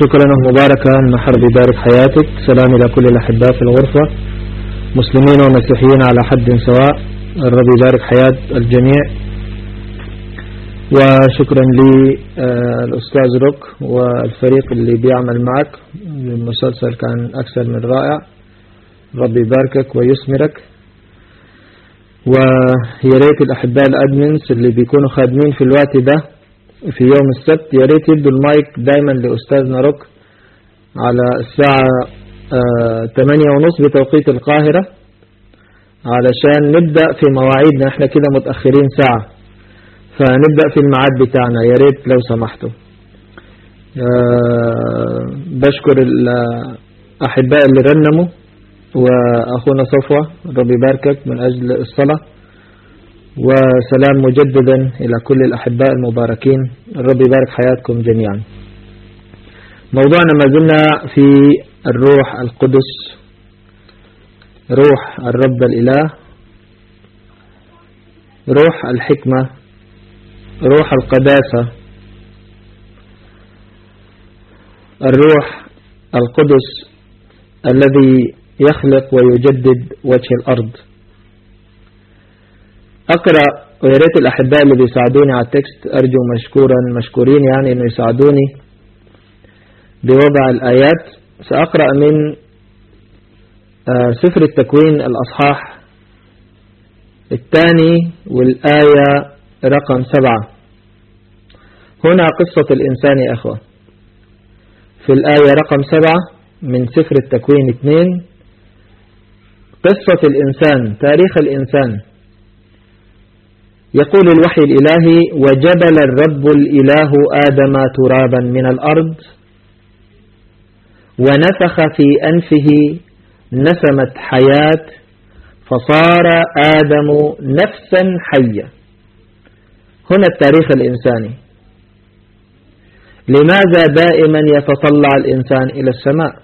شكرا مباركا محر ببارك حياتك. سلام إلى كل الأحباء في الغرفة. مسلمين ومسيحيين على حد سواء. الرب يبارك حياة الجميع. وشكرا للأستاذ روك والفريق اللي بيعمل معك. المسلسل كان أكثر من رائع. ربي يباركك ويثمرك. ويا ريت الأحباء الأدمنز اللي بيكونوا خادمين في الوقت ده في يوم السبت يا ريت يدوا المايك دايما لأستاذنا روك على الساعة ثمانية ونص بتوقيت القاهرة علشان نبدأ في مواعيدنا. إحنا كده متأخرين ساعة. فنبدأ في الميعاد بتاعنا. يا ريت لو سمحتوا. بشكر الأحباء اللي رنموا وأخونا صفوة ربي يباركك من أجل الصلاة. وسلام مجددا إلى كل الأحباء المباركين. الرب يبارك حياتكم جميعا. موضوعنا ما زلنا في الروح القدس روح الرب الإله روح الحكمة روح القداسة الروح القدس الذي يخلق ويجدد وجه الأرض. أقرأ ويا ريت الأحباء اللي بيساعدوني على التكست أرجو مشكورا مشكورين يعني إنه يساعدوني بوضع الآيات. سأقرأ من سفر التكوين الأصحاح الثاني والآية رقم سبعة. هنا قصة الإنسان يا أخوة. في الآية رقم سبعة من سفر التكوين اثنين قصة الإنسان تاريخ الإنسان. يقول الوحي الإلهي وجبل الرب الإله آدم ترابا من الأرض ونفخ في أنفه نسمة حياة فصار آدم نفسا حية هنا التاريخ الإنساني. لماذا دائما يتطلع الإنسان إلى السماء؟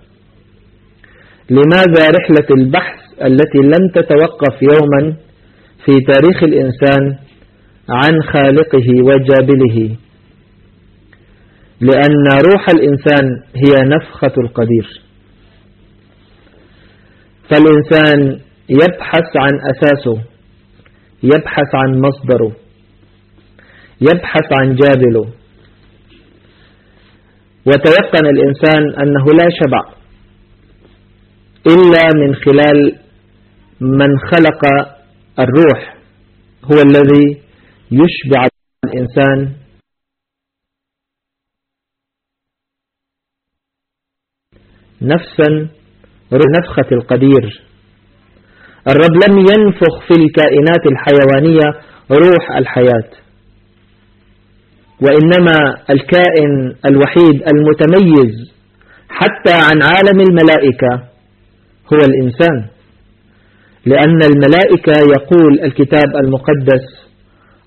لماذا رحلة البحث التي لن تتوقف يوما في تاريخ الإنسان عن خالقه وجابله. لأن روح الإنسان هي نفخة القدير. فالإنسان يبحث عن أساسه يبحث عن مصدره يبحث عن جابله. وتيقن الإنسان أنه لا شبع إلا من خلال من خلق الروح هو الذي يشبع الإنسان نفسا نفخة القدير. الرب لم ينفخ في الكائنات الحيوانية روح الحياة وإنما الكائن الوحيد المتميز حتى عن عالم الملائكة هو الإنسان لأن الملائكة يقول الكتاب المقدس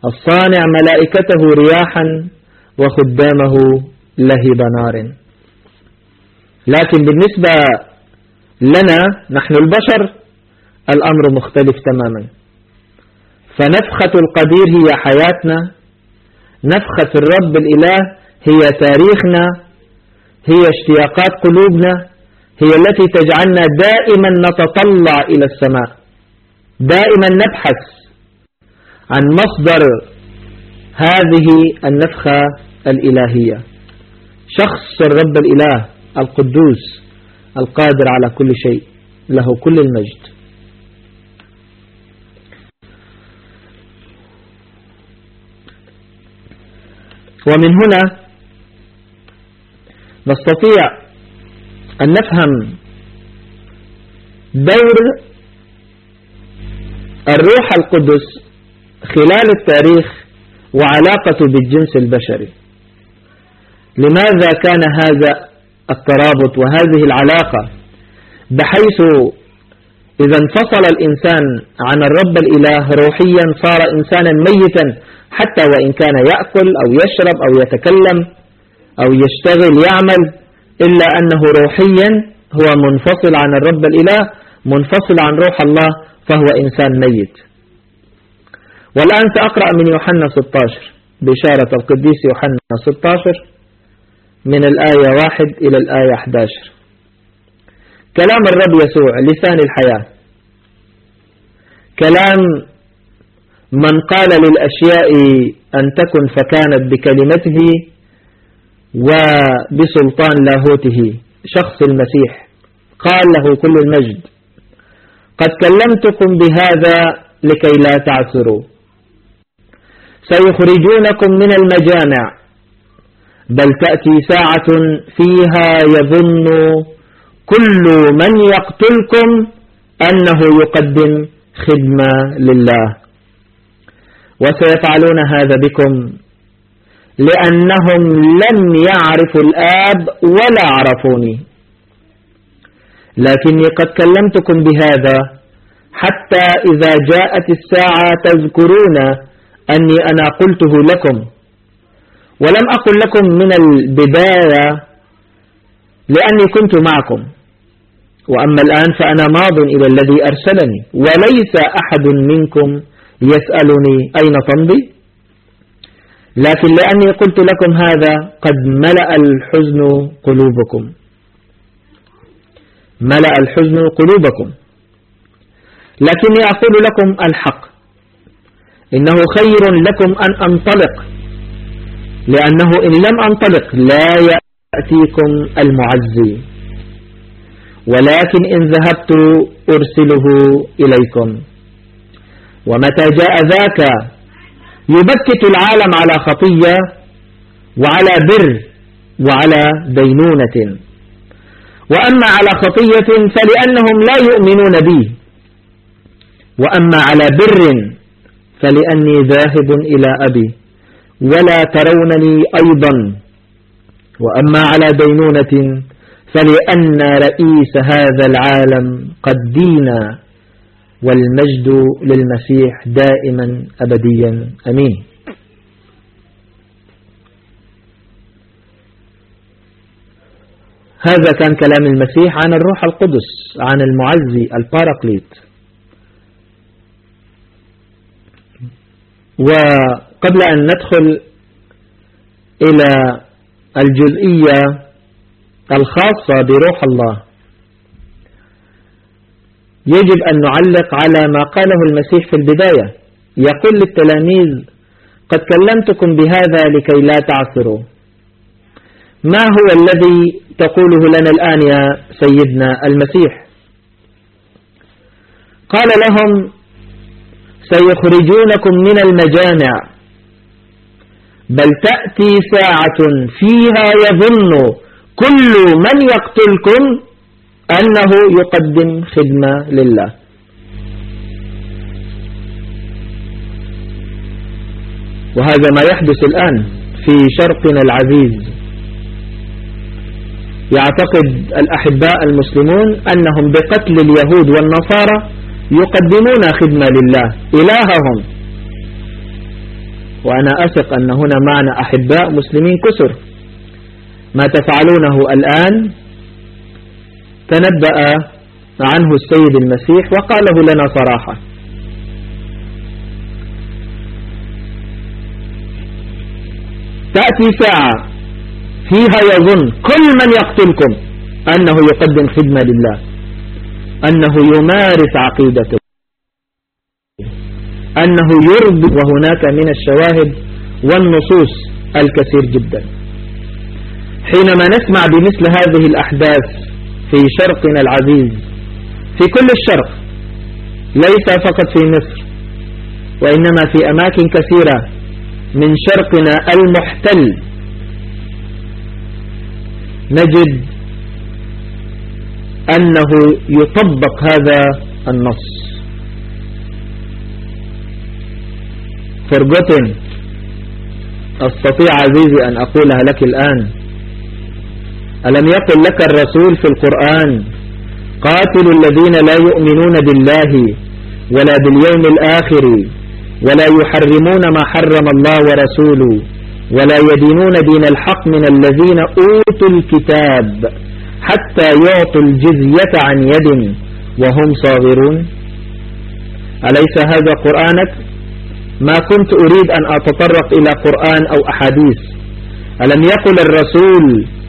الصانع ملائكته رياحا وخدامه لهب نار. لكن بالنسبة لنا نحن البشر الأمر مختلف تماما. فنفخة القدير هي حياتنا نفخة الرب الإله هي تاريخنا هي اشتياقات قلوبنا هي التي تجعلنا دائما نتطلع إلى السماء دائما نبحث عن مصدر هذه النفخة الإلهية. شخص الرب الإله القدوس القادر على كل شيء له كل المجد. ومن هنا نستطيع أن نفهم دور الروح القدس خلال التاريخ وعلاقته بالجنس البشري. لماذا كان هذا الترابط وهذه العلاقة؟ بحيث إذا انفصل الإنسان عن الرب الإله روحيا صار إنسانا ميتا حتى وإن كان يأكل أو يشرب أو يتكلم أو يشتغل يعمل إلا أنه روحيا هو منفصل عن الرب الإله منفصل عن روح الله فهو إنسان ميت. والآن سأقرأ من يوحنا 16 بشارة القديس يوحنا 16 من الآية واحد إلى الآية 11 كلام الرب يسوع لسان الحياة. كلام من قال للأشياء أن تكن فكانت بكلمته وبسلطان لاهوته شخص المسيح. قال له كل المجد قد كلمتكم بهذا لكي لا تعثروا. سيخرجونكم من المجامع. بل تأتي ساعة فيها يظن كل من يقتلكم أنه يقدم خدمة لله. وسيفعلون هذا بكم لأنهم لم يعرفوا الآب ولا عرفوني. لكني قد كلمتكم بهذا حتى إذا جاءت الساعة تذكرون أني أنا قلته لكم. ولم أقل لكم من البداية لأني كنت معكم. وأما الآن فأنا ماض إلى الذي أرسلني وليس أحد منكم يسألني أين تمضي لكن لأني قلت لكم هذا قد ملأ الحزن قلوبكم. ملأ الحزن قلوبكم. لكني أقول لكم الحق. إنه خير لكم أن أنطلق. لأنه إن لم أنطلق لا يأتيكم المعزي. ولكن إن ذهبت أرسله إليكم. ومتى جاء ذاك يبكت العالم على خطية وعلى بر وعلى دينونة وأما على خطية فلأنهم لا يؤمنون بي. وأما على بر فلأني ذاهب إلى أبي. ولا ترونني أيضا. وأما على دينونة فلأن رئيس هذا العالم قد دينا. والمجد للمسيح دائما أبديا. أمين. هذا كان كلام المسيح عن الروح القدس عن المعزي الباراكليت وقبل أن ندخل إلى الجزئية الخاصة بروح الله يجب أن نعلق على ما قاله المسيح في البداية. يقول للتلاميذ قد كلمتكم بهذا لكي لا تعثروا. ما هو الذي تقوله لنا الآن يا سيدنا المسيح؟ قال لهم سيخرجونكم من المجامع. بل تأتي ساعة فيها يظن كل من يقتلكم أنه يقدم خدمة لله. وهذا ما يحدث الآن في شرقنا العزيز. يعتقد الأحباء المسلمون أنهم بقتل اليهود والنصارى يقدمون خدمة لله. إلههم. وأنا أثق أن هنا معنا أحباء مسلمين كسر. ما تفعلونه الآن تنبأ عنه السيد المسيح وقاله لنا صراحة. تأتي ساعة فيها يظن كل من يقتلكم أنه يقدم خدمة لله. أنه يمارس عقيدته. أنه يرضي وهناك من الشواهد والنصوص الكثير جدا. حينما نسمع بمثل هذه الأحداث في شرقنا العزيز في كل الشرق ليس فقط في مصر وإنما في أماكن كثيرة من شرقنا المحتل نجد أنه يطبق هذا النص. forgotten أستطيع عزيزي أن أقولها لك الآن. ألم يقل لك الرسول في القرآن قاتلوا الذين لا يؤمنون بالله ولا باليوم الآخر ولا يحرمون ما حرم الله ورسوله ولا يدينون دين الحق من الذين أوتوا الكتاب. حتى يعطوا الجزية عن يد وهم صاغرون. أليس هذا قرآنك؟ ما كنت أريد أن أتطرق إلى قرآن أو أحاديث. ألم يقل الرسول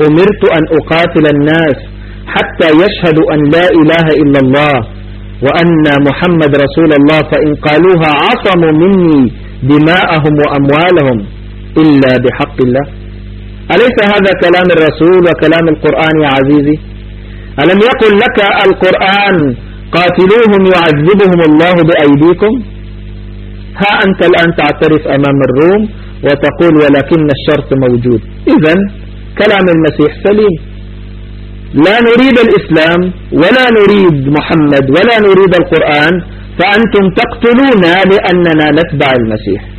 أمرت أن أقاتل الناس حتى يشهدوا أن لا إله إلا الله وأن محمد رسول الله فإن قالوها عصموا مني دماءهم وأموالهم إلا بحق الله. أليس هذا كلام الرسول وكلام القرآن يا عزيزي؟ ألم يقل لك القرآن قاتلوهم يعذبهم الله بأيديكم؟ ها أنت الآن تعترف أمام الروم وتقول ولكن الشرط موجود. إذا كلام المسيح سليم. لا نريد الإسلام ولا نريد محمد ولا نريد القرآن فأنتم تقتلونا لأننا نتبع المسيح.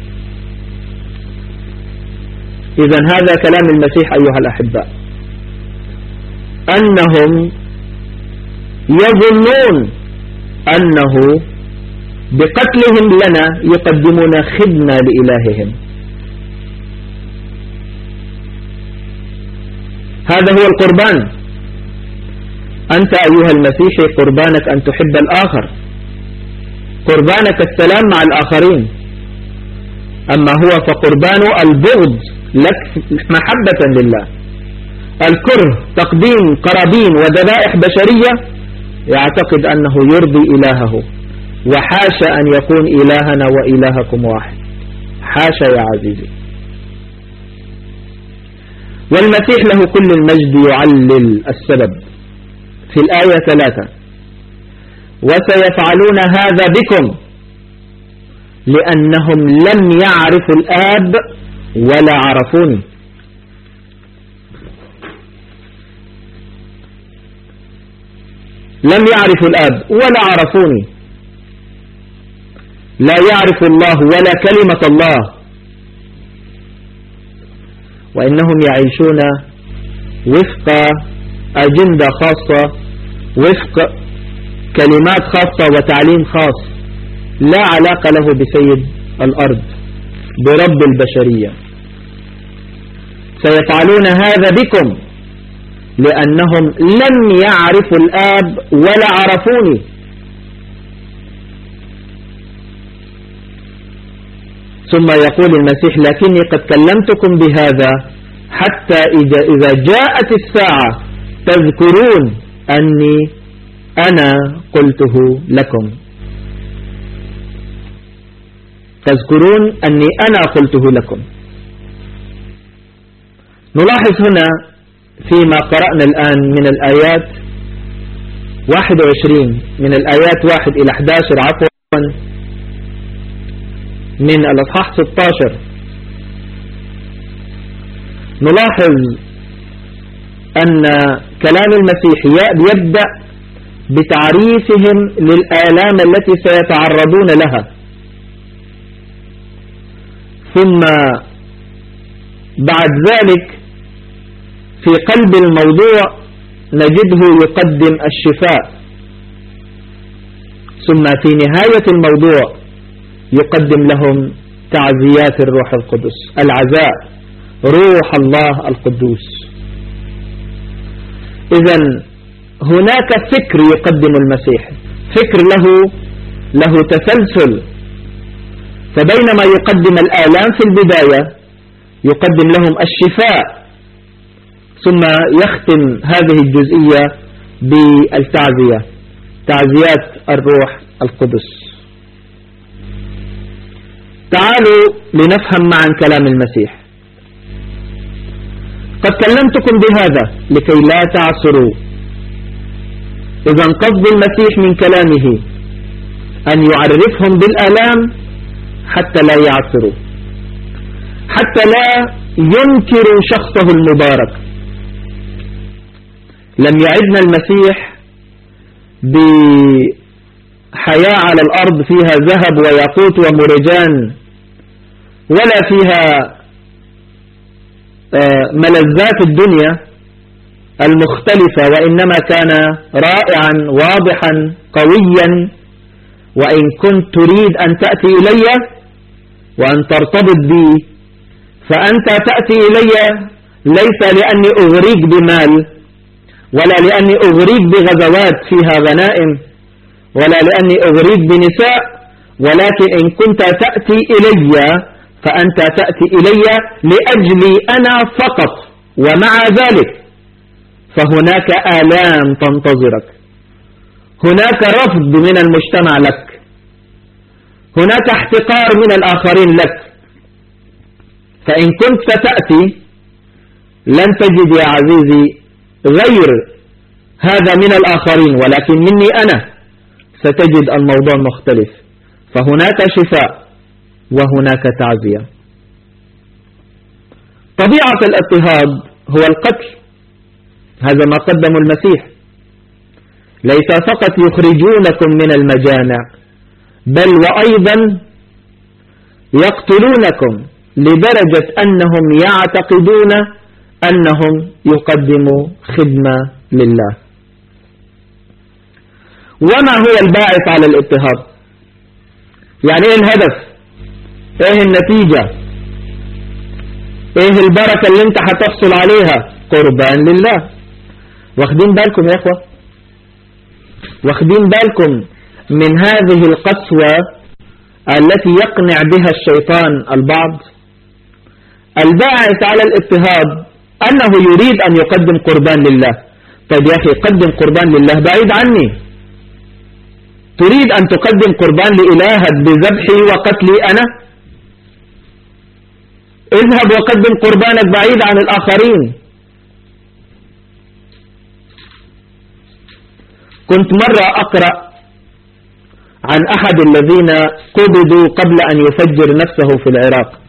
إذا هذا كلام المسيح أيها الأحباء أنهم يظنون أنه بقتلهم لنا يقدمون خدمة لإلههم. هذا هو القربان. أنت أيها المسيحي قربانك أن تحب الآخر. قربانك السلام مع الآخرين. أما هو فقربان البغض لك محبة لله. الكره تقديم قرابين وذبائح بشرية يعتقد أنه يرضي إلهه وحاشا أن يكون إلهنا وإلهكم واحد. حاشا يا عزيزي. والمسيح له كل المجد يعلل السبب. في الآية ثلاثة وسيفعلون هذا بكم لأنهم لم يعرفوا الآب ولا عرفوني. لم يعرفوا الآب ولا عرفوني. لا يعرف الله ولا كلمة الله. وإنهم يعيشون وفق أجندة خاصة وفق كلمات خاصة وتعليم خاص. لا علاقة له بسيد الأرض برب البشرية. سيفعلون هذا بكم؟ لأنهم لم يعرفوا الآب ولا عرفوني. ثم يقول المسيح لكني قد كلمتكم بهذا حتى إذا, إذا جاءت الساعة تذكرون أني أنا قلته لكم. تذكرون أني أنا قلته لكم. نلاحظ هنا فيما قرأنا الآن من الآيات 21 من الآيات 1 إلى 11 عفوا. من الأصحاح 16 نلاحظ أن كلام المسيح يبدأ بتعريفهم للآلام التي سيتعرضون لها. ثم بعد ذلك في قلب الموضوع نجده يقدم الشفاء. ثم في نهاية الموضوع يقدم لهم تعزيات الروح القدس العزاء روح الله القدوس. إذا هناك فكر يقدم المسيح فكر له له تسلسل فبينما يقدم الآلام في البداية يقدم لهم الشفاء ثم يختم هذه الجزئية بالتعزية تعزيات الروح القدس. تعالوا لنفهم معا كلام المسيح. قد كلمتكم بهذا لكي لا تعصروا إذا قصد المسيح من كلامه أن يعرفهم بالآلام حتى لا يعصروا حتى لا ينكروا شخصه المبارك. لم يعدنا المسيح بحياة على الأرض فيها ذهب وياقوت ومرجان ولا فيها آه، ملذات الدنيا المختلفة وإنما كان رائعا واضحا قويا وإن كنت تريد أن تأتي إلي وأن ترتبط بي فأنت تأتي إلي ليس لأني أغريك بمال ولا لأني أغريك بغزوات فيها غنائم ولا لأني أغريك بنساء ولكن إن كنت تأتي إلي فأنت تأتي إلي لأجلي أنا فقط ومع ذلك. فهناك آلام تنتظرك. هناك رفض من المجتمع لك. هناك احتقار من الآخرين لك. فإن كنت ستأتي لن تجد يا عزيزي غير هذا من الآخرين ولكن مني أنا ستجد الموضوع مختلف. فهناك شفاء وهناك تعزية. طبيعة الاضطهاد هو القتل. هذا ما قدم المسيح. ليس فقط يخرجونكم من المجامع بل وأيضا يقتلونكم لدرجة أنهم يعتقدون أنهم يقدموا خدمة لله. وما هو الباعث على الاضطهاد؟ يعني إيه الهدف؟ إيه النتيجة؟ إيه البركة اللي أنت هتحصل عليها؟ قربان لله. واخدين بالكم يا إخوة؟ واخدين بالكم من هذه القسوة التي يقنع بها الشيطان البعض. الباعث على الاضطهاد أنه يريد أن يقدم قربان لله. طيب يا أخي قدم قربان لله بعيد عني. تريد أن تقدم قربان لإلهك بذبحي وقتلي أنا؟ اذهب وقدم قربانك بعيد عن الآخرين. كنت مرة أقرأ عن أحد الذين قبضوا قبل أن يفجر نفسه في العراق.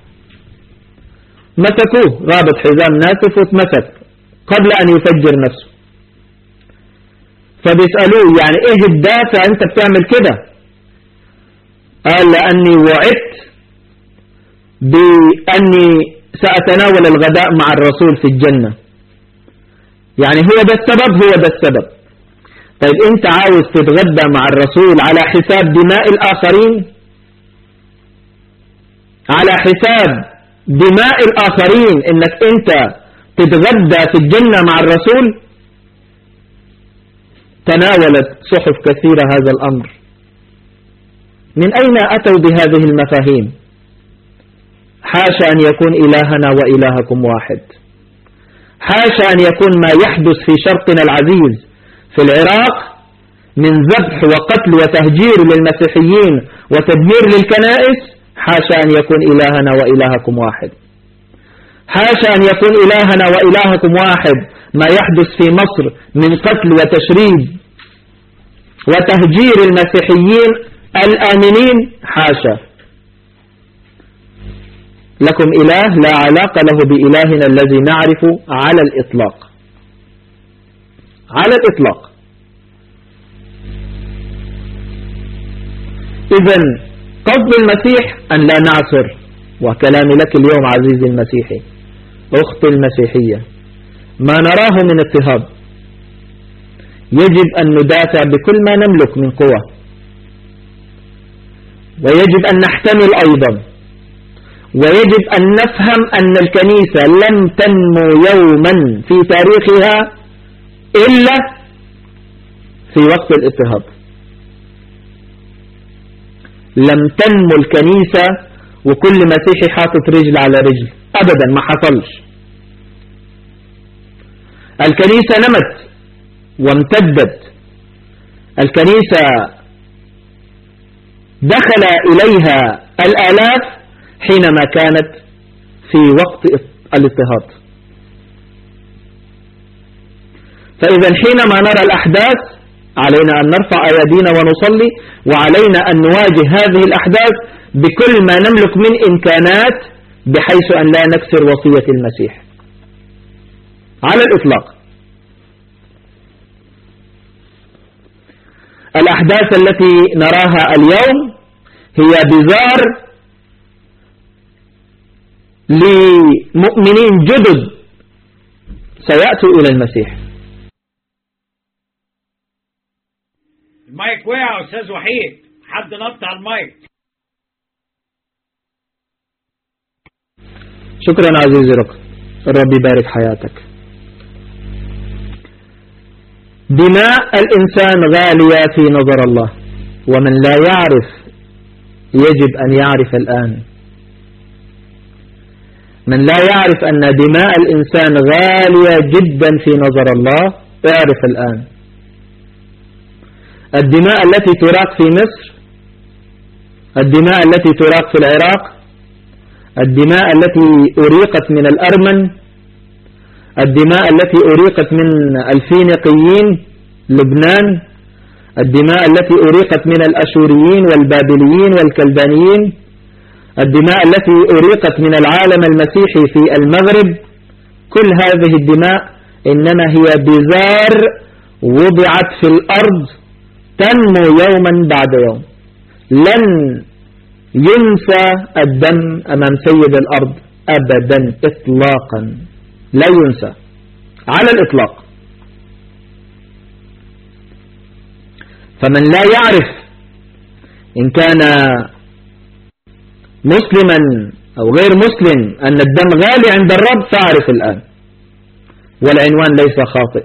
مسكوه رابط حزام ناسف واتمسك قبل أن يفجر نفسه. فبيسألوه يعني إيه الدافع أنت بتعمل كده؟ قال لأني وعدت بأني سأتناول الغداء مع الرسول في الجنة. يعني هو ده السبب هو ده السبب. طيب انت عاوز تتغدى مع الرسول على حساب دماء الآخرين؟ على حساب دماء الآخرين إنك انت تتغدى في الجنة مع الرسول؟ تناولت صحف كثيرة هذا الأمر. من أين أتوا بهذه المفاهيم؟ حاشا أن يكون إلهنا وإلهكم واحد. حاشا أن يكون ما يحدث في شرقنا العزيز. في العراق من ذبح وقتل وتهجير للمسيحيين وتدمير للكنائس حاشا أن يكون إلهنا وإلهكم واحد. حاشا أن يكون إلهنا وإلهكم واحد. ما يحدث في مصر من قتل وتشريد وتهجير المسيحيين الآمنين حاشا. لكم إله لا علاقة له بإلهنا الذي نعرف على الإطلاق. على الإطلاق. إذن قصد المسيح أن لا نعثر وكلامي لك اليوم عزيزي المسيحي أخت المسيحية ما نراه من اضطهاد. يجب أن ندافع بكل ما نملك من قوة. ويجب أن نحتمل أيضا. ويجب أن نفهم أن الكنيسة لم تنمو يوما في تاريخها إلا في وقت الاضطهاد لم تنمو الكنيسة وكل مسيحي حاطط رجل على رجل. أبدا ما حصلش. الكنيسة نمت وامتدت. الكنيسة دخل إليها الآلاف حينما كانت في وقت الاضطهاد فإذا حينما نرى الأحداث علينا أن نرفع أيدينا ونصلي وعلينا أن نواجه هذه الأحداث بكل ما نملك من إمكانات بحيث أن لا نكسر وصية المسيح. على الإطلاق. الأحداث التي نراها اليوم هي بزار لمؤمنين جدد. سيأتوا إلى المسيح. المايك وقع يا أستاذ وحيد. حد نط على المايك. شكرا عزيزي رك الرب يبارك حياتك. دماء الإنسان غالية في نظر الله ومن لا يعرف يجب أن يعرف الآن. من لا يعرف أن دماء الإنسان غالية جدا في نظر الله اعرف الآن. الدماء التي تراق في مصر الدماء التي تراق في العراق الدماء التي أريقت من الأرمن الدماء التي أريقت من الفينيقيين لبنان الدماء التي أريقت من الأشوريين والبابليين والكلدانيين الدماء التي أريقت من العالم المسيحي في المغرب. كل هذه الدماء إنما هي بزار وضعت في الأرض تنمو يوما بعد يوم. لن ينسى الدم أمام سيد الأرض أبدا إطلاقا. لا ينسى. على الإطلاق. فمن لا يعرف إن كان مسلما أو غير مسلم أن الدم غالي عند الرب فأعرف الآن. والعنوان ليس خاطئ.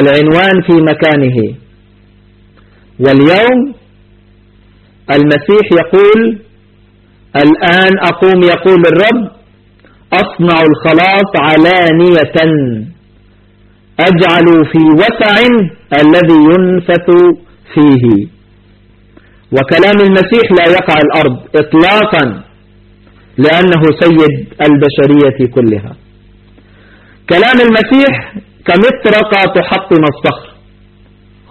العنوان في مكانه. واليوم المسيح يقول الآن أقوم يقول الرب أصنع الخلاص علانية أجعل في وسع الذي ينفث فيه. وكلام المسيح لا يقع الأرض إطلاقا لأنه سيد البشرية كلها. كلام المسيح كمطرقة تحطم الصخر.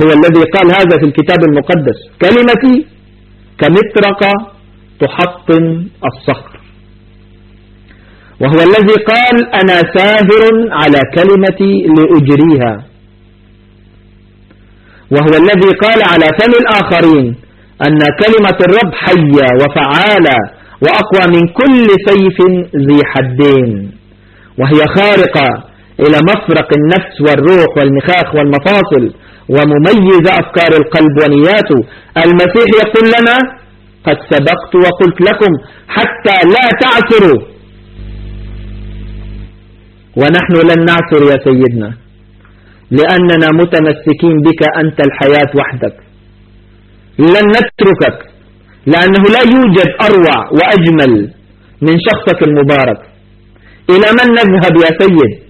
هو الذي قال هذا في الكتاب المقدس. كلمتي كمطرقة تحطم الصخر. وهو الذي قال أنا ساهر على كلمتي لأجريها. وهو الذي قال على فم الآخرين أن كلمة الرب حية وفعالة وأقوى من كل سيف ذي حدين. وهي خارقة إلى مفرق النفس والروح والمخاخ والمفاصل ومميز أفكار القلب ونياته. المسيح يقول لنا قد سبقت وقلت لكم حتى لا تعثروا. ونحن لن نعثر يا سيدنا لأننا متمسكين بك أنت الحياة وحدك. لن نتركك لأنه لا يوجد أروع وأجمل من شخصك المبارك. إلى من نذهب يا سيد؟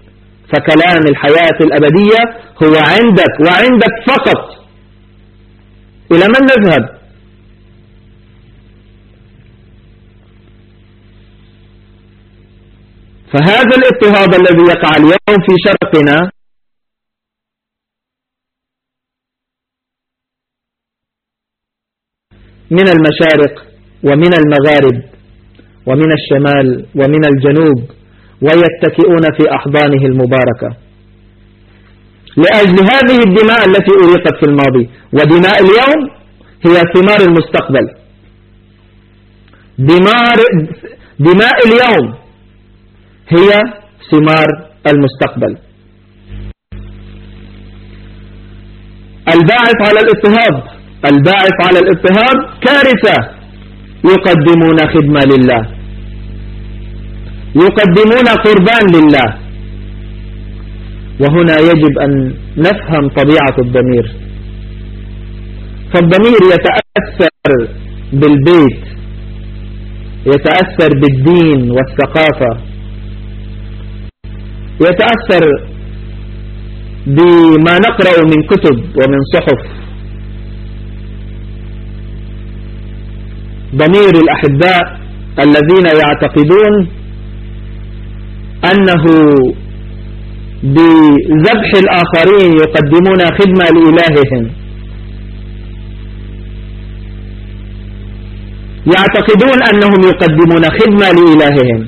فكلام الحياة الأبدية هو عندك وعندك فقط. إلى من نذهب؟ فهذا الاضطهاد الذي يقع اليوم في شرقنا من المشارق ومن المغارب ومن الشمال ومن الجنوب ويتكئون في أحضانه المباركة. لأجل هذه الدماء التي أريقت في الماضي ودماء اليوم هي ثمار المستقبل. دماء, دماء اليوم هي ثمار المستقبل. الباعث على الاضطهاد الباعث على الاضطهاد كارثة يقدمون خدمة لله. يقدمون قربان لله. وهنا يجب أن نفهم طبيعة الضمير. فالضمير يتأثر بالبيت يتأثر بالدين والثقافة يتأثر بما نقرأ من كتب ومن صحف. ضمير الأحباء الذين يعتقدون أنه بذبح الآخرين يقدمون خدمة لإلههم. يعتقدون أنهم يقدمون خدمة لإلههم.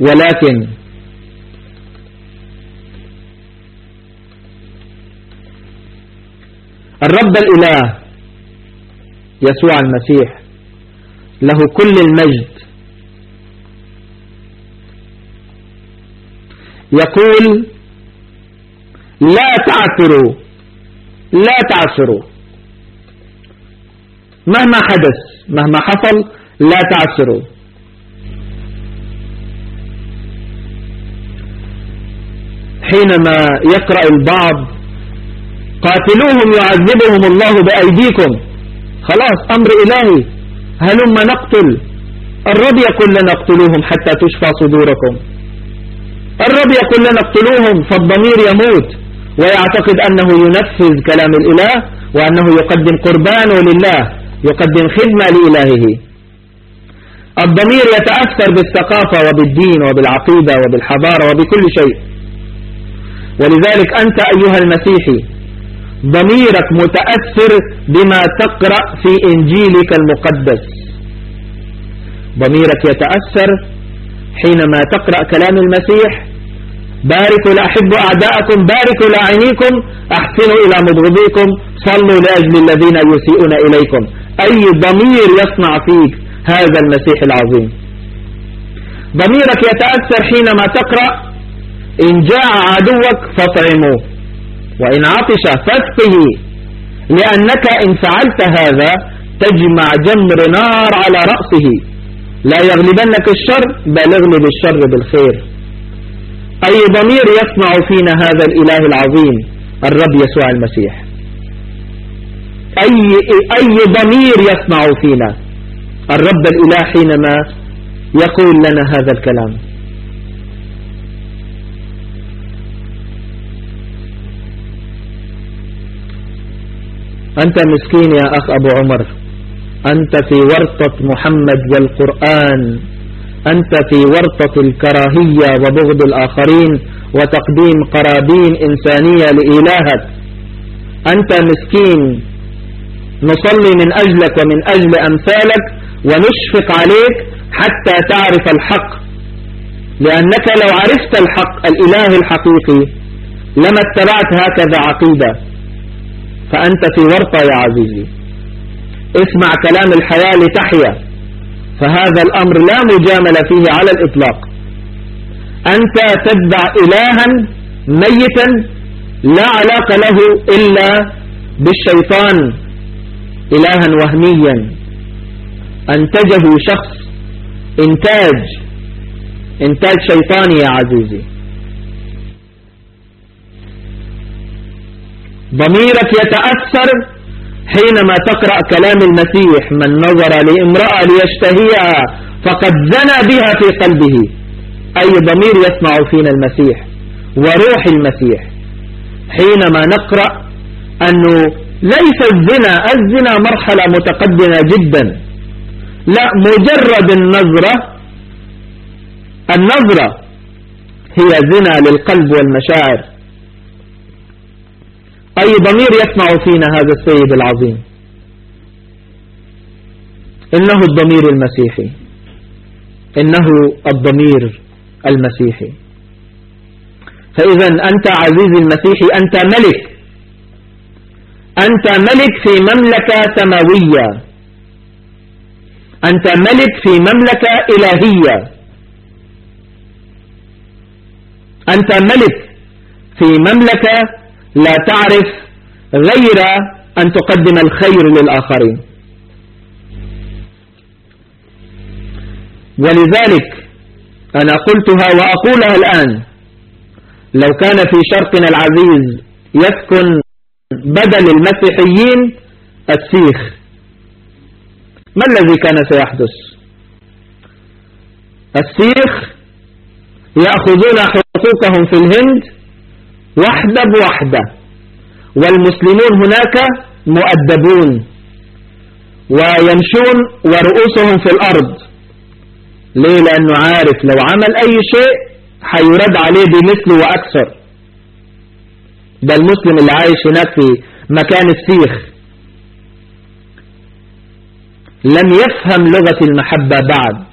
ولكن الرب الإله يسوع المسيح له كل المجد. يقول لا تعثروا لا تعثروا. مهما حدث مهما حصل لا تعثروا. حينما يقرأ البعض قاتلوهم يعذبهم الله بأيديكم. خلاص أمر إلهي. هلما نقتل. الرب يقول لنا اقتلوهم حتى تشفى صدوركم. الرب يقول لنا اقتلوهم فالضمير يموت. ويعتقد أنه ينفذ كلام الإله وأنه يقدم قربانه لله يقدم خدمة لإلهه. الضمير يتأثر بالثقافة وبالدين وبالعقيدة وبالحضارة وبكل شيء. ولذلك أنت أيها المسيحي ضميرك متأثر بما تقرأ في إنجيلك المقدس. ضميرك يتأثر حينما تقرأ كلام المسيح. باركوا لأحب أعداءكم باركوا لأعينيكم أحسنوا إلى مبغضيكم صلوا لأجل الذين يسيئون إليكم. أي ضمير يصنع فيك هذا المسيح العظيم؟ ضميرك يتأثر حينما تقرأ إن جاء عدوك فاطعموه وإن عطش فاسقه لأنك إن فعلت هذا تجمع جمر نار على رأسه. لا يغلبنك الشر بل اغلب الشر بالخير. أي ضمير يصنع فينا هذا الإله العظيم الرب يسوع المسيح. أي, أي ضمير يصنع فينا؟ الرب الإله حينما يقول لنا هذا الكلام. أنت مسكين يا أخ أبو عمر. أنت في ورطة محمد والقرآن أنت في ورطة الكراهية وبغض الآخرين وتقديم قرابين إنسانية لإلهك. أنت مسكين. نصلي من أجلك ومن أجل أمثالك ونشفق عليك حتى تعرف الحق. لأنك لو عرفت الحق الإله الحقيقي لما اتبعت هكذا عقيدة. فأنت في ورطة يا عزيزي. اسمع كلام الحياة لتحيا فهذا الأمر لا مجامل فيه على الإطلاق. أنت تتبع إلها ميتا لا علاقة له إلا بالشيطان إلها وهميا. أنتجه شخص إنتاج إنتاج شيطاني يا عزيزي. ضميرك يتأثر حينما تقرأ كلام المسيح من نظر لامرأة ليشتهيها فقد زنى بها في قلبه. أي ضمير يسمع فينا المسيح وروح المسيح. حينما نقرأ أنه ليس الزنا الزنا مرحلة متقدمة جدا. لا مجرد النظرة النظرة هي زنا للقلب والمشاعر. أي ضمير يسمع فينا هذا السيد العظيم؟ إنه الضمير المسيحي. إنه الضمير المسيحي. فإذا أنت عزيزي المسيحي أنت ملك. أنت ملك في مملكة سماوية. أنت ملك في مملكة إلهية. أنت ملك في مملكة لا تعرف غير أن تقدم الخير للآخرين. ولذلك أنا قلتها وأقولها الآن لو كان في شرقنا العزيز يسكن بدل المسيحيين السيخ ما الذي كان سيحدث؟ السيخ يأخذون حقوقهم في الهند وحدة بوحدة. والمسلمون هناك مؤدبون. ويمشون ورؤوسهم في الأرض. ليه؟ لأنه عارف لو عمل أي شيء حيرد عليه بمثله وأكثر. ده المسلم اللي عايش هناك في مكان السيخ. لم يفهم لغة المحبة بعد.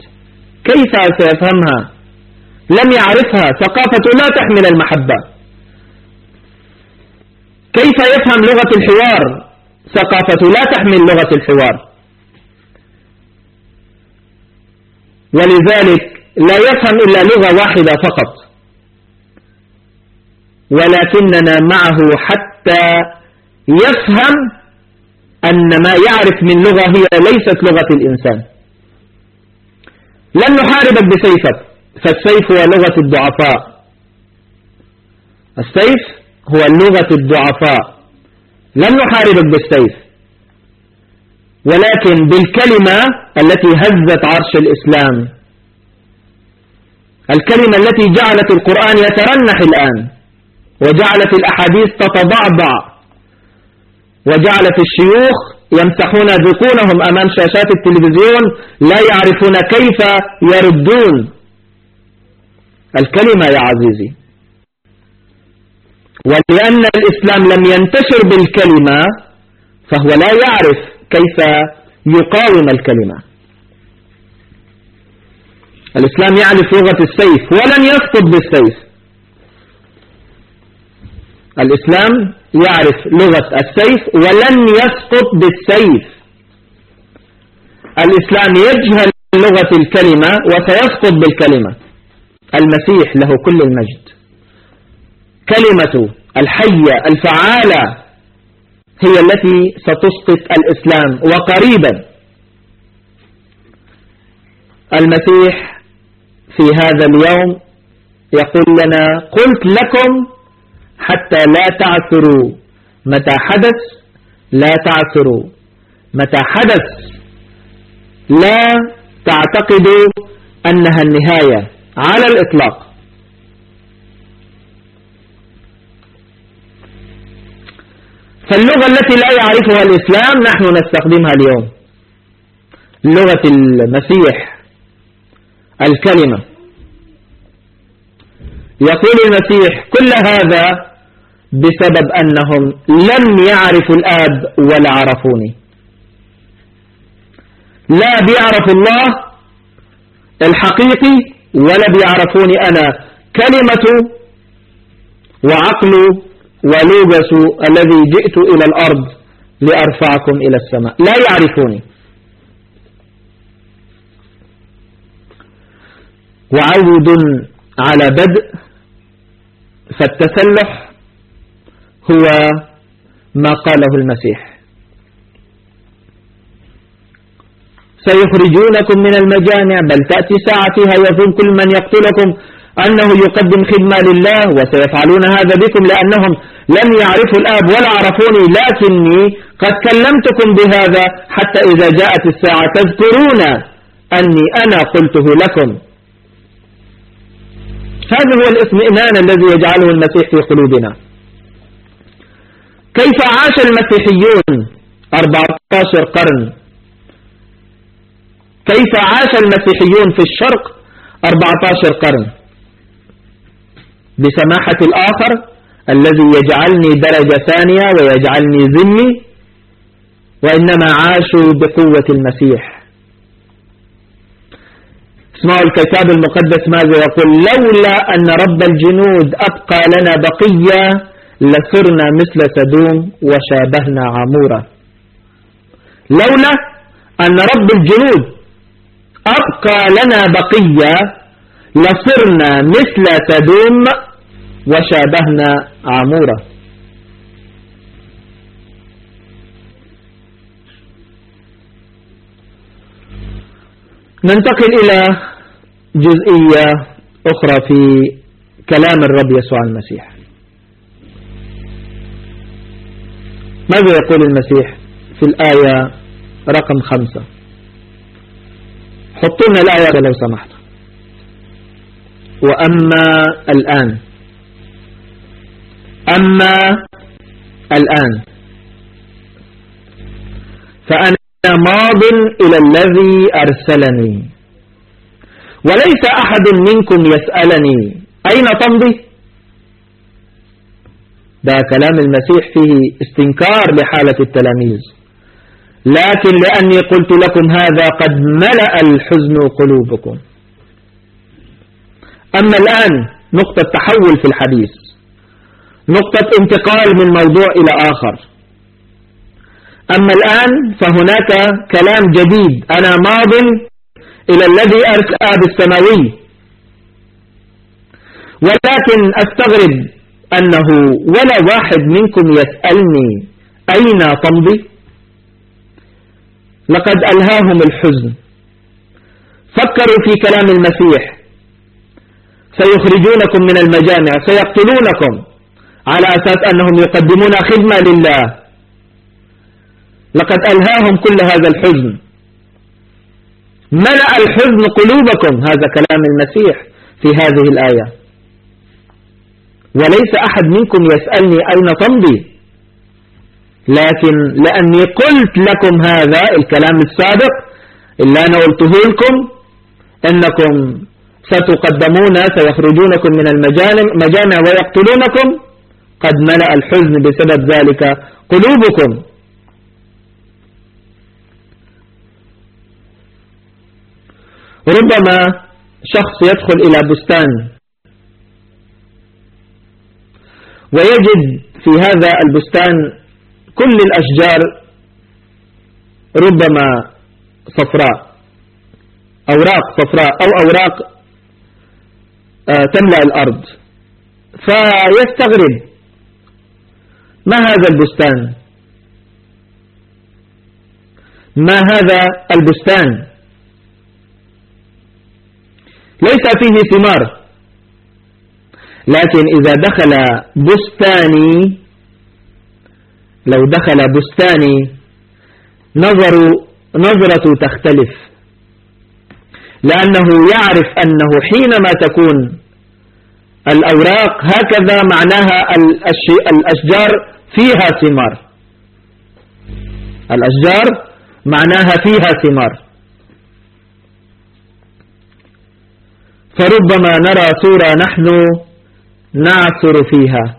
كيف سيفهمها؟ لم يعرفها. ثقافته لا تحمل المحبة. كيف يفهم لغة الحوار؟ ثقافته لا تحمل لغة الحوار. ولذلك لا يفهم إلا لغة واحدة فقط. ولكننا معه حتى يفهم أن ما يعرف من لغة هي ليست لغة الإنسان. لن نحاربك بسيفك فالسيف هو لغة الضعفاء. السيف هو لغة الضعفاء. لن نحاربك بالسيف. ولكن بالكلمة التي هزت عرش الإسلام. الكلمة التي جعلت القرآن يترنح الآن. وجعلت الأحاديث تتضعضع. وجعلت الشيوخ يمسحون ذقونهم أمام شاشات التلفزيون لا يعرفون كيف يردون. الكلمة يا عزيزي ولأن الإسلام لم ينتشر بالكلمة فهو لا يعرف كيف يقاوم الكلمة. الإسلام يعرف لغة السيف ولن يسقط بالسيف. الإسلام يعرف لغة السيف ولن يسقط بالسيف. الإسلام يجهل لغة الكلمة وسيسقط بالكلمة. المسيح له كل المجد. كلمة الحية الفعالة هي التي ستسقط الإسلام وقريبا. المسيح في هذا اليوم يقول لنا قلت لكم حتى لا تعثروا متى حدث لا تعثروا متى حدث. لا تعتقدوا أنها النهاية على الإطلاق. فاللغة التي لا يعرفها الإسلام نحن نستخدمها اليوم. لغة المسيح الكلمة. يقول المسيح كل هذا بسبب أنهم لم يعرفوا الآب ولا عرفوني. لا بيعرفوا الله الحقيقي ولا بيعرفوني أنا. كلمة وعقل ولوبس الذي جئت إلى الأرض لأرفعكم إلى السماء. لا يعرفوني. وعود على بدء فالتسلح هو ما قاله المسيح. سيخرجونكم من المجامع بل تأتي ساعتها يظن كل من يقتلكم أنه يقدم خدمة لله وسيفعلون هذا بكم لأنهم لم يعرفوا الآب ولا عرفوني لكني قد كلمتكم بهذا حتى إذا جاءت الساعة تذكرون أني أنا قلته لكم. هذا هو الاطمئنان الذي يجعله المسيح في قلوبنا. كيف عاش المسيحيون 14 قرن؟ كيف عاش المسيحيون في الشرق 14 قرن؟ بسماحة الآخر الذي يجعلني درجة ثانية ويجعلني ذمي وإنما عاشوا بقوة المسيح. اسمعوا الكتاب المقدس ماذا يقول؟ لولا أن رب الجنود أبقى لنا بقية لصرنا مثل سدوم وشابهنا عمورة. لولا أن رب الجنود أبقى لنا بقية لصرنا مثل سدوم وشابهنا عمورة ننتقل إلى جزئية أخرى في كلام الرب يسوع المسيح. ماذا يقول المسيح في الآية رقم خمسة؟ حطوا لنا الآية لو سمحت. وأما الآن أما الآن فأنا ماض إلى الذي أرسلني وليس أحد منكم يسألني أين تمضي؟ ده كلام المسيح فيه استنكار لحالة التلاميذ لكن لأني قلت لكم هذا قد ملأ الحزن قلوبكم. أما الآن نقطة تحول في الحديث. نقطة انتقال من موضوع إلى آخر. أما الآن فهناك كلام جديد. أنا ماض إلى الذي أرسل الآب السماوي ولكن أستغرب أنه ولا واحد منكم يسألني أين تمضي لقد ألهاهم الحزن. فكروا في كلام المسيح. سيخرجونكم من المجامع سيقتلونكم. على أساس أنهم يقدمون خدمة لله. لقد ألهاهم كل هذا الحزن. ملأ الحزن قلوبكم هذا كلام المسيح في هذه الآية. وليس أحد منكم يسألني أين تمضي لكن لأني قلت لكم هذا الكلام السابق اللي أنا قلته لكم إنكم ستقدمون سيخرجونكم من المجامع ويقتلونكم. قد ملأ الحزن بسبب ذلك قلوبكم. ربما شخص يدخل إلى بستان ويجد في هذا البستان كل الأشجار ربما صفراء أوراق صفراء أو أوراق آه، تملأ الأرض. فيستغرب ما هذا البستان؟ ما هذا البستان؟ ليس فيه ثمار. لكن إذا دخل بستاني لو دخل بستاني نظر نظرة تختلف. لأنه يعرف أنه حينما تكون الأوراق هكذا معناها الأشجار فيها ثمار. الأشجار معناها فيها ثمار. فربما نرى صورة نحن نعثر فيها.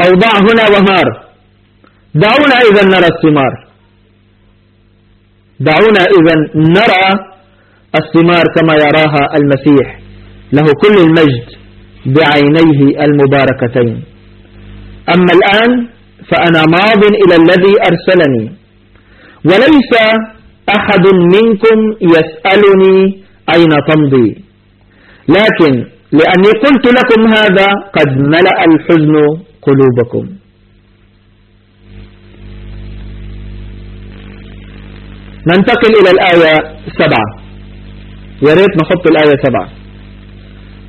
أو ضع هنا وهار. دعونا إذا نرى الثمار. دعونا إذا نرى الثمار كما يراها المسيح. له كل المجد بعينيه المباركتين. أما الآن فأنا ماض إلى الذي أرسلني. وليس أحد منكم يسألني أين تمضي. لكن لأني قلت لكم هذا قد ملأ الحزن قلوبكم. ننتقل إلى الآية سبعة يا ريت نحط الآية سبعة.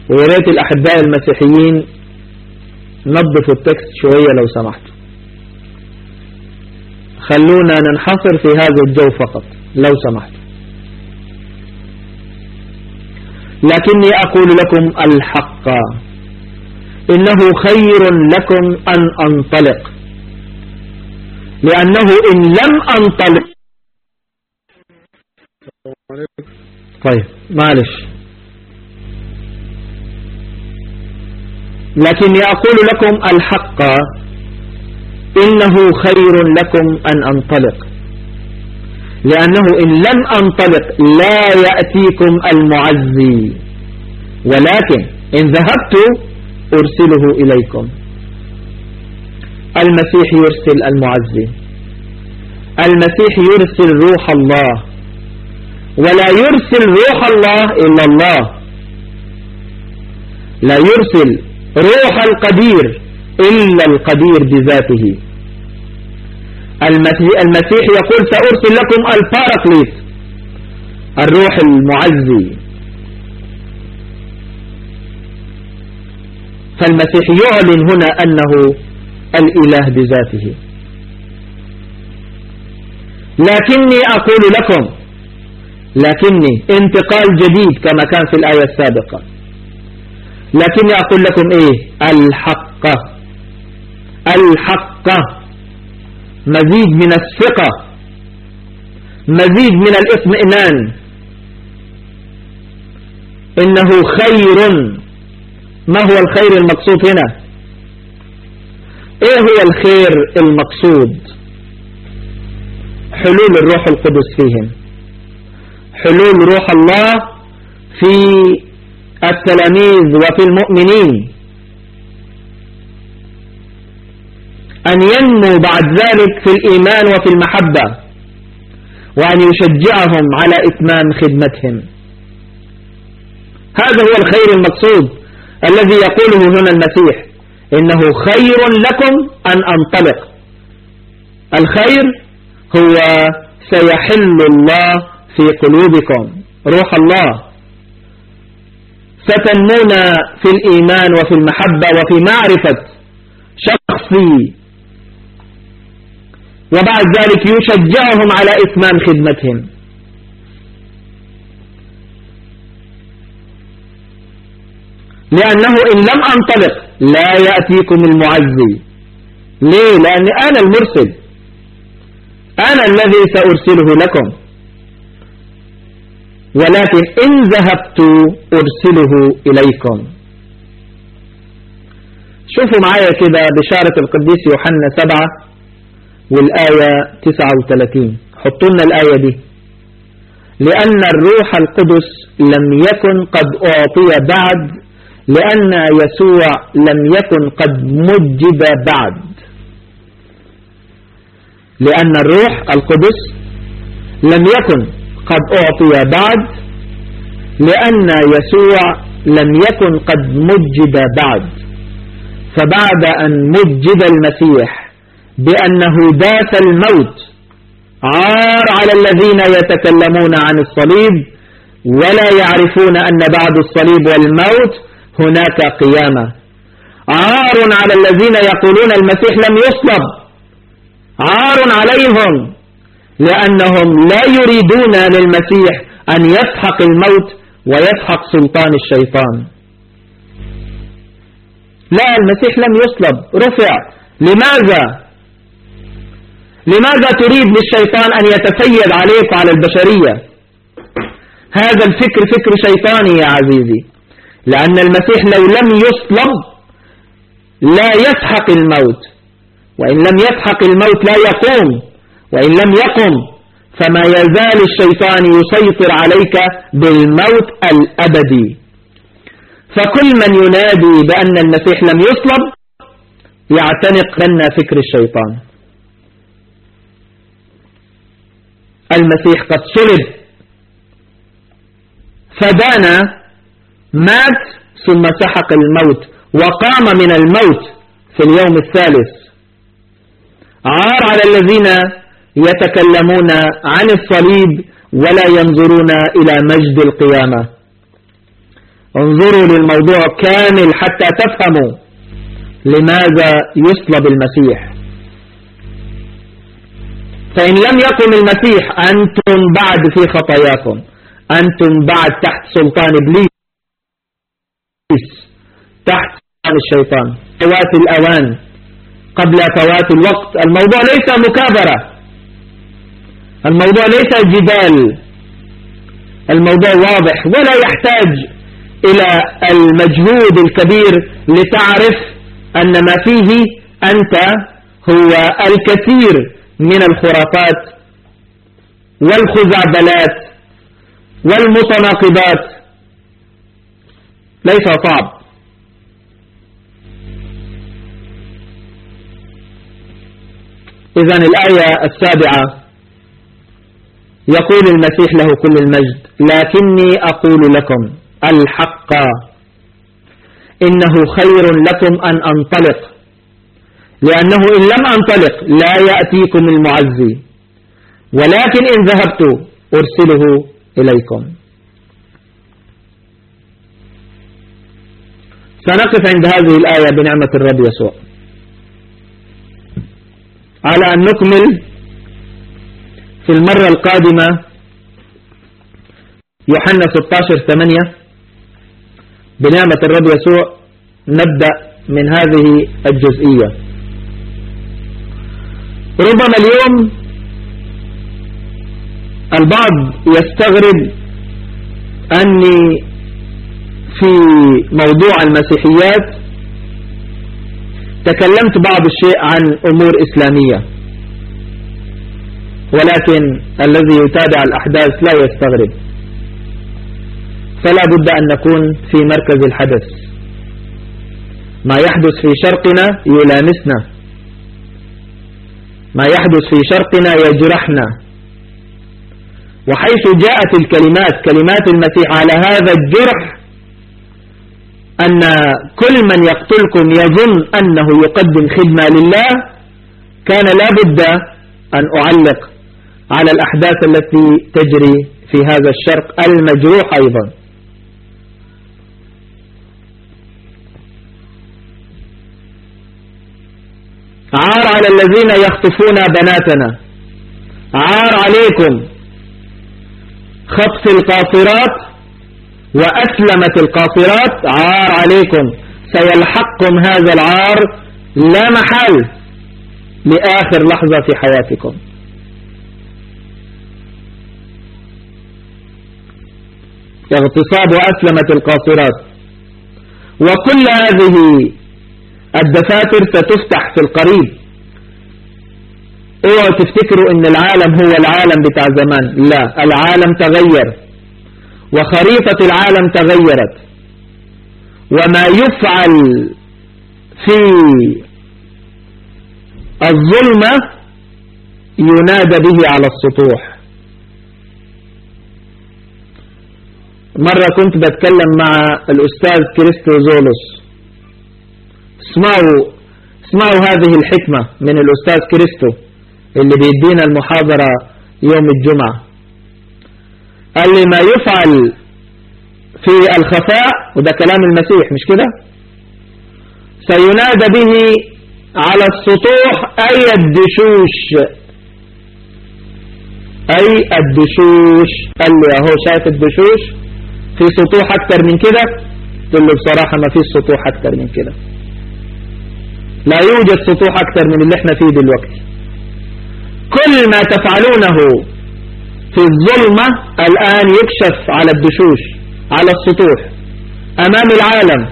ويا ريت الأحباء المسيحيين نظفوا التكست شوية لو سمحتوا. خلونا ننحصر في هذا الجو فقط لو سمحت لكني أقول لكم الحق. إنه خير لكم أن أنطلق. لأنه إن لم أنطلق. طيب معلش. لكني أقول لكم الحق إنه خير لكم أن أنطلق. لأنه إن لم أنطلق لا يأتيكم المعزي. ولكن إن ذهبت أرسله إليكم. المسيح يرسل المعزي. المسيح يرسل روح الله. ولا يرسل روح الله إلا الله. لا يرسل روح القدير إلا القدير بذاته. المسيح يقول سأرسل لكم الباراكليس الروح المعزي. فالمسيح يعلن هنا أنه الإله بذاته. لكني أقول لكم لكني انتقال جديد كما كان في الآية السابقة. لكني أقول لكم إيه؟ الحق. الحق. مزيد من الثقة. مزيد من الاطمئنان. إنه خير. ما هو الخير المقصود هنا؟ إيه هو الخير المقصود؟ حلول الروح القدس فيهم. حلول روح الله في التلاميذ وفي المؤمنين. أن ينمو بعد ذلك في الإيمان وفي المحبة وأن يشجعهم على إتمام خدمتهم. هذا هو الخير المقصود الذي يقوله هنا المسيح إنه خير لكم أن أنطلق. الخير هو سيحل الله في قلوبكم. روح الله. ستنمون في الإيمان وفي المحبة وفي معرفة شخصي. وبعد ذلك يشجعهم على إتمام خدمتهم. لأنه إن لم أنطلق لا يأتيكم المعزي. ليه؟ لأن أنا المرسل. أنا الذي سأرسله لكم. ولكن إن ذهبت أرسله إليكم. شوفوا معايا كده بشارة القديس يوحنا سبعة والآية 39 حطوا لنا الآية دي. لأن الروح القدس لم يكن قد أعطي بعد لأن يسوع لم يكن قد مجد بعد. لأن الروح القدس لم يكن قد أعطي بعد لأن يسوع لم يكن قد مجد بعد. فبعد أن مجد المسيح بأنه داس الموت عار على الذين يتكلمون عن الصليب ولا يعرفون أن بعد الصليب والموت هناك قيامة. عار على الذين يقولون المسيح لم يصلب. عار عليهم. لأنهم لا يريدون للمسيح أن يسحق الموت ويسحق سلطان الشيطان. لا المسيح لم يصلب رفع. لماذا؟ لماذا تريد للشيطان أن يتسيد عليك وعلى البشرية؟ هذا الفكر فكر شيطاني يا عزيزي. لأن المسيح لو لم يصلب لا يسحق الموت. وإن لم يسحق الموت لا يقوم. وإن لم يقم فما يزال الشيطان يسيطر عليك بالموت الأبدي. فكل من ينادي بأن المسيح لم يصلب يعتنق لنا فكر الشيطان. المسيح قد صلب. فدانا مات ثم سحق الموت وقام من الموت في اليوم الثالث. عار على الذين يتكلمون عن الصليب ولا ينظرون إلى مجد القيامة. انظروا للموضوع كامل حتى تفهموا لماذا يصلب المسيح. فإن لم يقم المسيح أنتم بعد في خطاياكم. أنتم بعد تحت سلطان إبليس. تحت سلطان الشيطان. فوات الأوان. قبل فوات الوقت. الموضوع ليس مكابرة. الموضوع ليس جدال. الموضوع واضح. ولا يحتاج إلى المجهود الكبير لتعرف أن ما فيه أنت هو الكثير من الخرافات والخزعبلات والمتناقضات. ليس صعب. إذا الآية السابعة. يقول المسيح له كل المجد لكني أقول لكم الحق. إنه خير لكم أن أنطلق. لأنه إن لم أنطلق لا يأتيكم المعزي. ولكن إن ذهبت أرسله إليكم. سنقف عند هذه الآية بنعمة الرب يسوع. على أن نكمل في المرة القادمة يوحنا 16 8 بنعمة الرب يسوع نبدأ من هذه الجزئية. ربما اليوم البعض يستغرب أني في موضوع المسيحيات تكلمت بعض الشيء عن أمور إسلامية. ولكن الذي يتابع الأحداث لا يستغرب. فلا بد أن نكون في مركز الحدث. ما يحدث في شرقنا يلامسنا. ما يحدث في شرقنا يجرحنا. وحيث جاءت الكلمات كلمات المسيح على هذا الجرح أن كل من يقتلكم يظن أنه يقدم خدمة لله كان لا بد أن أعلق على الأحداث التي تجري في هذا الشرق المجروح أيضا. عار على الذين يخطفون بناتنا. عار عليكم خطف القاصرات وأسلمت القاصرات. عار عليكم. سيلحقكم هذا العار لا محل لآخر لحظة في حياتكم. اغتصاب وأسلمت القاصرات. وكل هذه الدفاتر ستفتح في القريب. اوعوا تفتكروا إن العالم هو العالم بتاع زمان. لا العالم تغير. وخريطة العالم تغيرت. وما يفعل في الظلمة ينادى به على السطوح. مرة كنت بتكلم مع الأستاذ كريستو زولوس اسمعوا اسمعوا هذه الحكمة من الأستاذ كريستو اللي بيدينا المحاضرة يوم الجمعة. قال لي ما يفعل في الخفاء؟ وده كلام المسيح مش كده؟ سينادى به على السطوح أي الدشوش. أي الدشوش؟ قال لي أهو شايف الدشوش؟ في سطوح أكتر من كده؟ قلت له بصراحة ما فيش سطوح أكتر من كده. لا يوجد سطوح أكتر من اللي إحنا فيه دلوقتي. كل ما تفعلونه في الظلمة الآن يكشف على الدشوش على السطوح أمام العالم.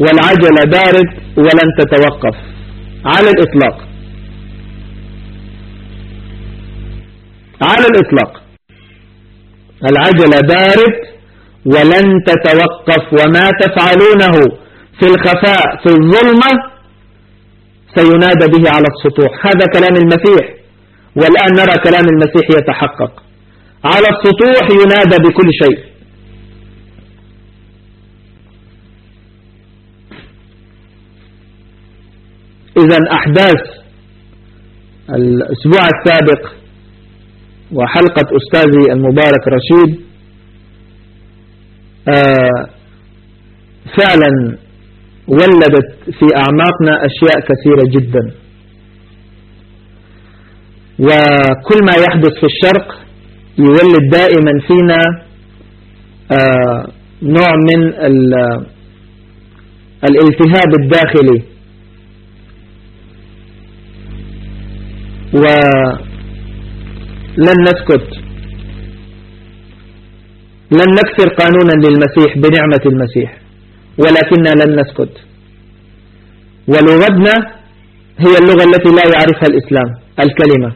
والعجلة دارت ولن تتوقف على الإطلاق. على الإطلاق. العجلة دارت ولن تتوقف وما تفعلونه في الخفاء في الظلمة سينادى به على السطوح. هذا كلام المسيح والآن نرى كلام المسيح يتحقق. على السطوح ينادى بكل شيء. إذا أحداث الأسبوع السابق وحلقة أستاذي المبارك رشيد آه فعلا ولدت في أعماقنا أشياء كثيرة جدا. وكل ما يحدث في الشرق يولد دائما فينا آه نوع من الالتهاب الداخلي. ولن نسكت. لن نكسر قانونا للمسيح بنعمة المسيح ولكننا لن نسكت. ولغتنا هي اللغة التي لا يعرفها الإسلام الكلمة.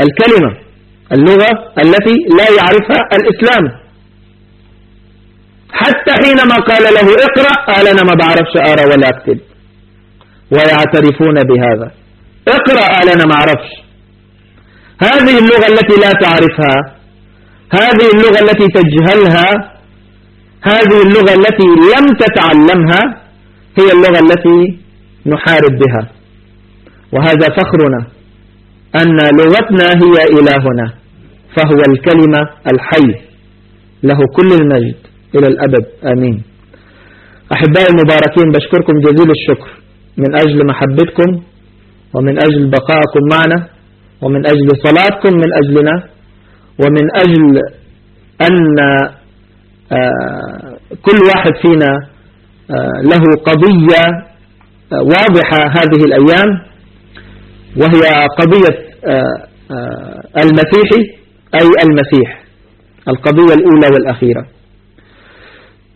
الكلمة اللغة التي لا يعرفها الإسلام. حتى حينما قال له اقرأ قال أنا ما بعرفش أقرأ ولا أكتب. ويعترفون بهذا. اقرأ قال أنا ما أعرفش. هذه اللغة التي لا تعرفها هذه اللغة التي تجهلها هذه اللغة التي لم تتعلمها هي اللغة التي نحارب بها. وهذا فخرنا أن لغتنا هي إلهنا فهو الكلمة الحي له كل المجد إلى الأبد آمين. أحبائي المباركين بشكركم جزيل الشكر من أجل محبتكم ومن أجل بقائكم معنا. ومن أجل صلاتكم من أجلنا ومن أجل أن كل واحد فينا له قضية واضحة هذه الأيام وهي قضية المسيحي أي المسيح القضية الأولى والأخيرة.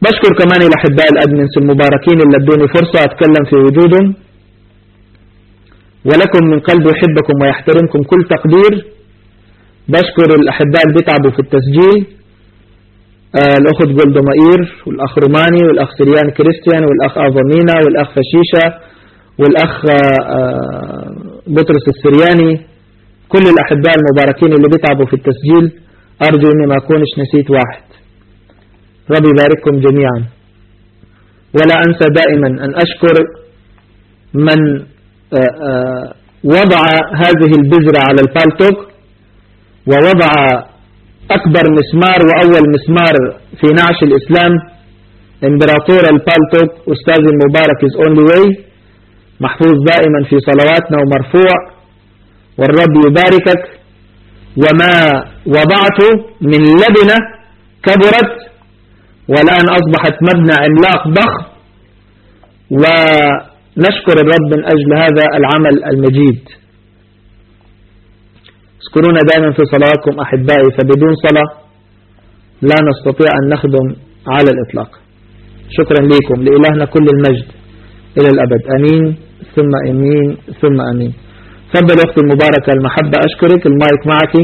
بشكر كمان الأحباء ال admins المباركين اللي ادوني فرصة أتكلم في وجودهم. ولكم من قلب يحبكم ويحترمكم كل تقدير. بشكر الأحباء اللي بيتعبوا في التسجيل. آه الأخت جولدومائير والأخ روماني والأخ سريان كريستيان والأخ أظمينا والأخ فشيشة والأخ آه بطرس السرياني. كل الأحباء المباركين اللي بيتعبوا في التسجيل. أرجو أني ما أكونش نسيت واحد. ربي يبارككم جميعا. ولا أنسى دائما أن أشكر من آه وضع هذه البذرة على البالتوك ووضع أكبر مسمار وأول مسمار في نعش الإسلام إمبراطور البالتوك أستاذ المبارك is only way محفوظ دائما في صلواتنا ومرفوع والرب يباركك وما وضعته من لبنة كبرت والآن أصبحت مبنى عملاق ضخم ونشكر الرب من أجل هذا العمل المجيد. اذكرونا دائما في صلواتكم أحبائي فبدون صلاة لا نستطيع أن نخدم على الإطلاق. شكرا لكم لإلهنا كل المجد. إلى الأبد. أمين. ثم أمين. ثم أمين. تفضل أختي المباركة المحبة أشكرك المايك معك.